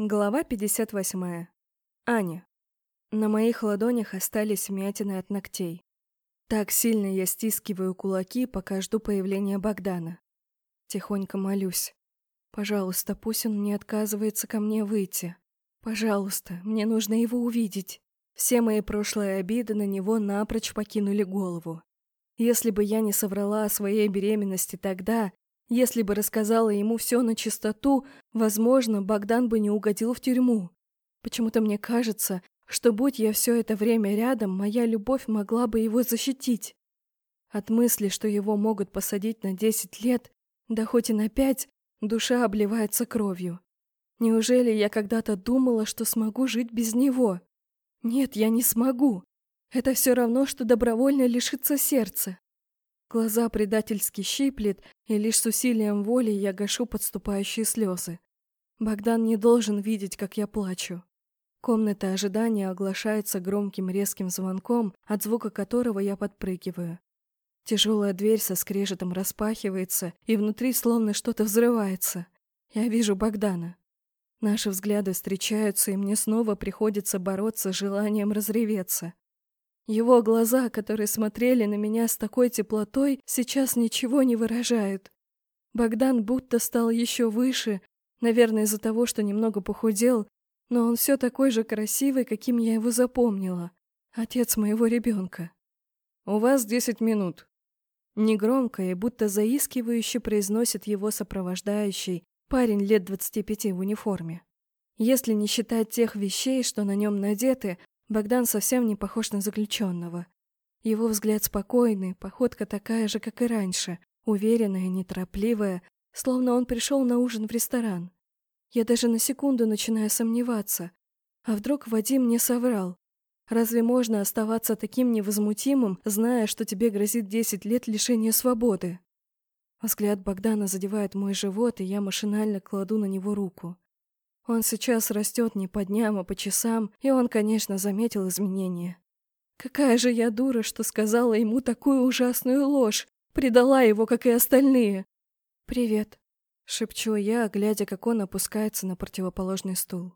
Глава 58. Аня. На моих ладонях остались вмятины от ногтей. Так сильно я стискиваю кулаки, пока жду появления Богдана. Тихонько молюсь. Пожалуйста, пусть он не отказывается ко мне выйти. Пожалуйста, мне нужно его увидеть. Все мои прошлые обиды на него напрочь покинули голову. Если бы я не соврала о своей беременности тогда, если бы рассказала ему все на чистоту, возможно, Богдан бы не угодил в тюрьму. Почему-то мне кажется, что будь я все это время рядом, моя любовь могла бы его защитить. От мысли, что его могут посадить на десять лет, да хоть и на пять, душа обливается кровью. Неужели я когда-то думала, что смогу жить без него? Нет, я не смогу. Это все равно, что добровольно лишиться сердца. Глаза предательски щиплет, и лишь с усилием воли я гашу подступающие слезы. Богдан не должен видеть, как я плачу. Комната ожидания оглашается громким резким звонком, от звука которого я подпрыгиваю. Тяжелая дверь со скрежетом распахивается, и внутри словно что-то взрывается. Я вижу Богдана. Наши взгляды встречаются, и мне снова приходится бороться с желанием разреветься. Его глаза, которые смотрели на меня с такой теплотой, сейчас ничего не выражают. Богдан будто стал еще выше, наверное, из-за того, что немного похудел, но он все такой же красивый, каким я его запомнила. Отец моего ребенка. «У вас десять минут». Негромко и будто заискивающе произносит его сопровождающий, парень лет двадцати пяти в униформе. Если не считать тех вещей, что на нем надеты, Богдан совсем не похож на заключенного. Его взгляд спокойный, походка такая же, как и раньше, уверенная, неторопливая, словно он пришел на ужин в ресторан. Я даже на секунду начинаю сомневаться. А вдруг Вадим не соврал? Разве можно оставаться таким невозмутимым, зная, что тебе грозит 10 лет лишения свободы? Взгляд Богдана задевает мой живот, и я машинально кладу на него руку. Он сейчас растет не по дням, а по часам, и он, конечно, заметил изменения. Какая же я дура, что сказала ему такую ужасную ложь, предала его, как и остальные. «Привет», — шепчу я, глядя, как он опускается на противоположный стул.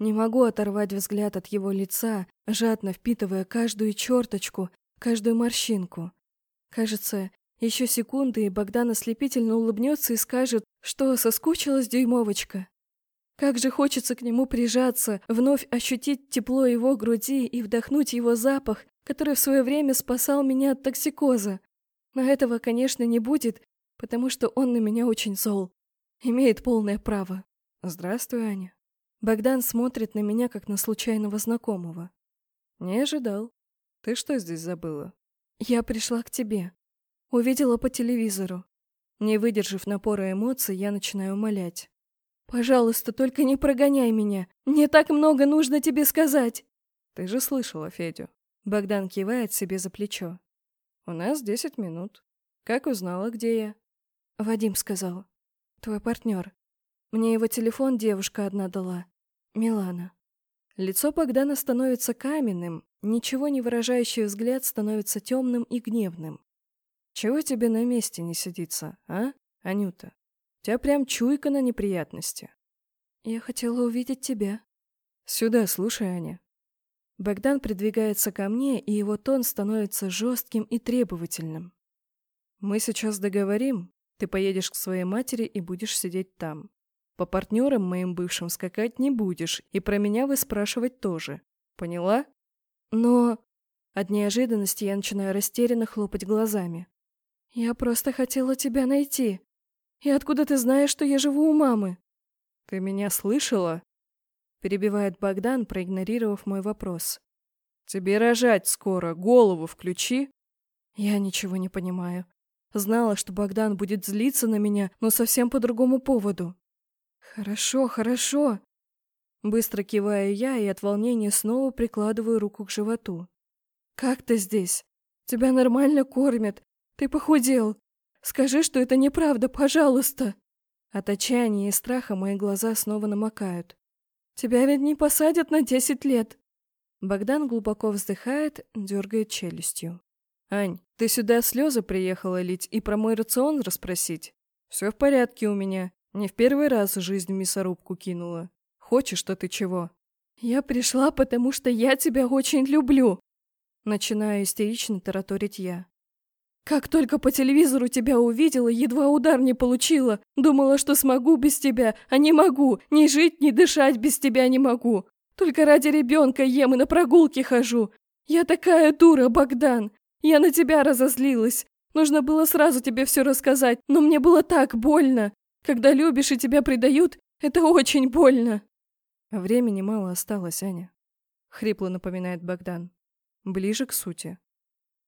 Не могу оторвать взгляд от его лица, жадно впитывая каждую черточку, каждую морщинку. Кажется, еще секунды, и Богдан ослепительно улыбнется и скажет, что соскучилась дюймовочка. Как же хочется к нему прижаться, вновь ощутить тепло его груди и вдохнуть его запах, который в свое время спасал меня от токсикоза. Но этого, конечно, не будет, потому что он на меня очень зол. Имеет полное право. Здравствуй, Аня. Богдан смотрит на меня, как на случайного знакомого. Не ожидал. Ты что здесь забыла? Я пришла к тебе. Увидела по телевизору. Не выдержав напора эмоций, я начинаю умолять. «Пожалуйста, только не прогоняй меня. Мне так много нужно тебе сказать!» «Ты же слышала Федю». Богдан кивает себе за плечо. «У нас десять минут. Как узнала, где я?» Вадим сказал. «Твой партнер. Мне его телефон девушка одна дала. Милана». Лицо Богдана становится каменным, ничего не выражающий взгляд становится темным и гневным. «Чего тебе на месте не сидится, а, Анюта?» У тебя прям чуйка на неприятности. Я хотела увидеть тебя. Сюда, слушай, Аня. Богдан придвигается ко мне, и его тон становится жестким и требовательным. Мы сейчас договорим. Ты поедешь к своей матери и будешь сидеть там. По партнерам моим бывшим скакать не будешь, и про меня вы спрашивать тоже. Поняла? Но... От неожиданности я начинаю растерянно хлопать глазами. Я просто хотела тебя найти. «И откуда ты знаешь, что я живу у мамы?» «Ты меня слышала?» Перебивает Богдан, проигнорировав мой вопрос. «Тебе рожать скоро, голову включи!» Я ничего не понимаю. Знала, что Богдан будет злиться на меня, но совсем по другому поводу. «Хорошо, хорошо!» Быстро киваю я и от волнения снова прикладываю руку к животу. «Как ты здесь? Тебя нормально кормят. Ты похудел. Скажи, что это неправда, пожалуйста!» От отчаяния и страха мои глаза снова намокают. «Тебя ведь не посадят на десять лет!» Богдан глубоко вздыхает, дергает челюстью. «Ань, ты сюда слезы приехала лить и про мой рацион расспросить? Все в порядке у меня. Не в первый раз жизнь в мясорубку кинула. Хочешь-то ты чего?» «Я пришла, потому что я тебя очень люблю!» Начинаю истерично тараторить я. «Как только по телевизору тебя увидела, едва удар не получила. Думала, что смогу без тебя, а не могу. Ни жить, ни дышать без тебя не могу. Только ради ребенка ем и на прогулки хожу. Я такая дура, Богдан. Я на тебя разозлилась. Нужно было сразу тебе все рассказать, но мне было так больно. Когда любишь и тебя предают, это очень больно. Времени мало осталось, Аня. Хрипло напоминает Богдан. Ближе к сути.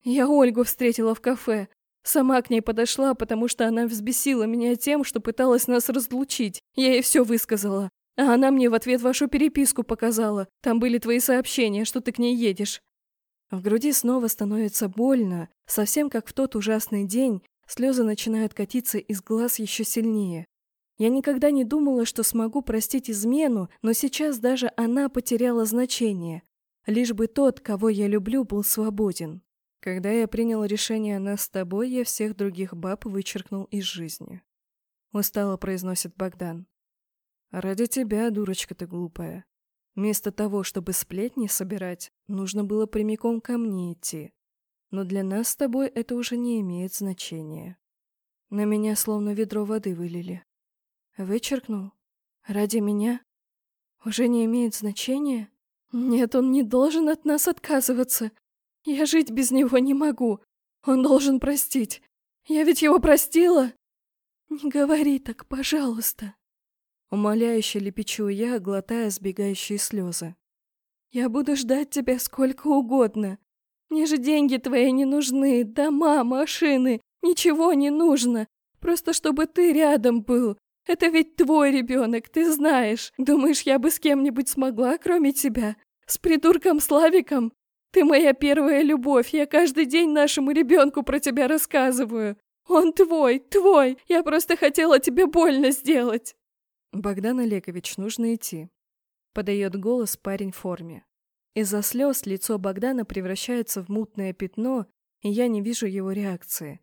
Я Ольгу встретила в кафе. Сама к ней подошла, потому что она взбесила меня тем, что пыталась нас разлучить. Я ей все высказала. А она мне в ответ вашу переписку показала. Там были твои сообщения, что ты к ней едешь. В груди снова становится больно, совсем как в тот ужасный день, слезы начинают катиться из глаз еще сильнее. Я никогда не думала, что смогу простить измену, но сейчас даже она потеряла значение. Лишь бы тот, кого я люблю, был свободен. Когда я принял решение нас с тобой, я всех других баб вычеркнул из жизни. Устало произносит Богдан. Ради тебя, дурочка ты глупая. Вместо того, чтобы сплетни собирать, нужно было прямиком ко мне идти. Но для нас с тобой это уже не имеет значения. На меня словно ведро воды вылили. Вычеркнул? Ради меня? Уже не имеет значения? Нет, он не должен от нас отказываться. Я жить без него не могу. Он должен простить. Я ведь его простила. Не говори так, пожалуйста. Умоляюще лепечу я, глотая сбегающие слезы. «Я буду ждать тебя сколько угодно. Мне же деньги твои не нужны, дома, машины, ничего не нужно. Просто чтобы ты рядом был. Это ведь твой ребенок, ты знаешь. Думаешь, я бы с кем-нибудь смогла, кроме тебя? С придурком Славиком? Ты моя первая любовь, я каждый день нашему ребенку про тебя рассказываю. Он твой, твой, я просто хотела тебе больно сделать». «Богдан Олегович, нужно идти», — подает голос парень в форме. Из-за слез лицо Богдана превращается в мутное пятно, и я не вижу его реакции.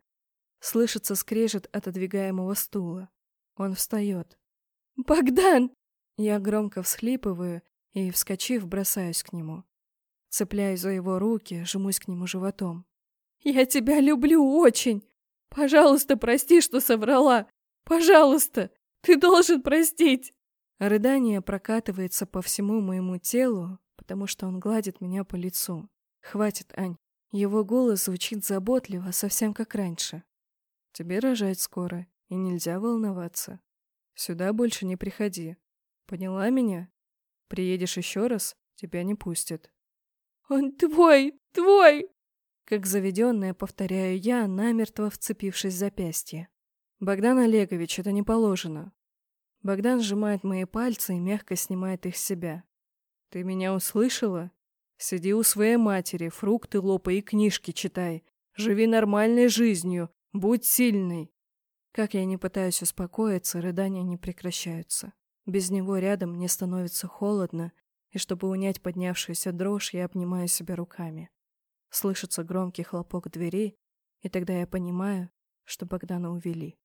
Слышится скрежет отодвигаемого стула. Он встает. «Богдан!» Я громко всхлипываю и, вскочив, бросаюсь к нему. Цепляюсь за его руки, жмусь к нему животом. «Я тебя люблю очень! Пожалуйста, прости, что соврала! Пожалуйста! Ты должен простить!» Рыдание прокатывается по всему моему телу, потому что он гладит меня по лицу. «Хватит, Ань!» Его голос звучит заботливо, совсем как раньше. «Тебе рожать скоро, и нельзя волноваться. Сюда больше не приходи. Поняла меня? Приедешь еще раз, тебя не пустят». «Он твой! Твой!» Как заведенная, повторяю я, намертво вцепившись в запястье. «Богдан Олегович, это не положено». Богдан сжимает мои пальцы и мягко снимает их с себя. «Ты меня услышала? Сиди у своей матери, фрукты лопай и книжки читай. Живи нормальной жизнью, будь сильной». Как я не пытаюсь успокоиться, рыдания не прекращаются. Без него рядом мне становится холодно, и чтобы унять поднявшуюся дрожь, я обнимаю себя руками. Слышится громкий хлопок двери, и тогда я понимаю, что Богдана увели.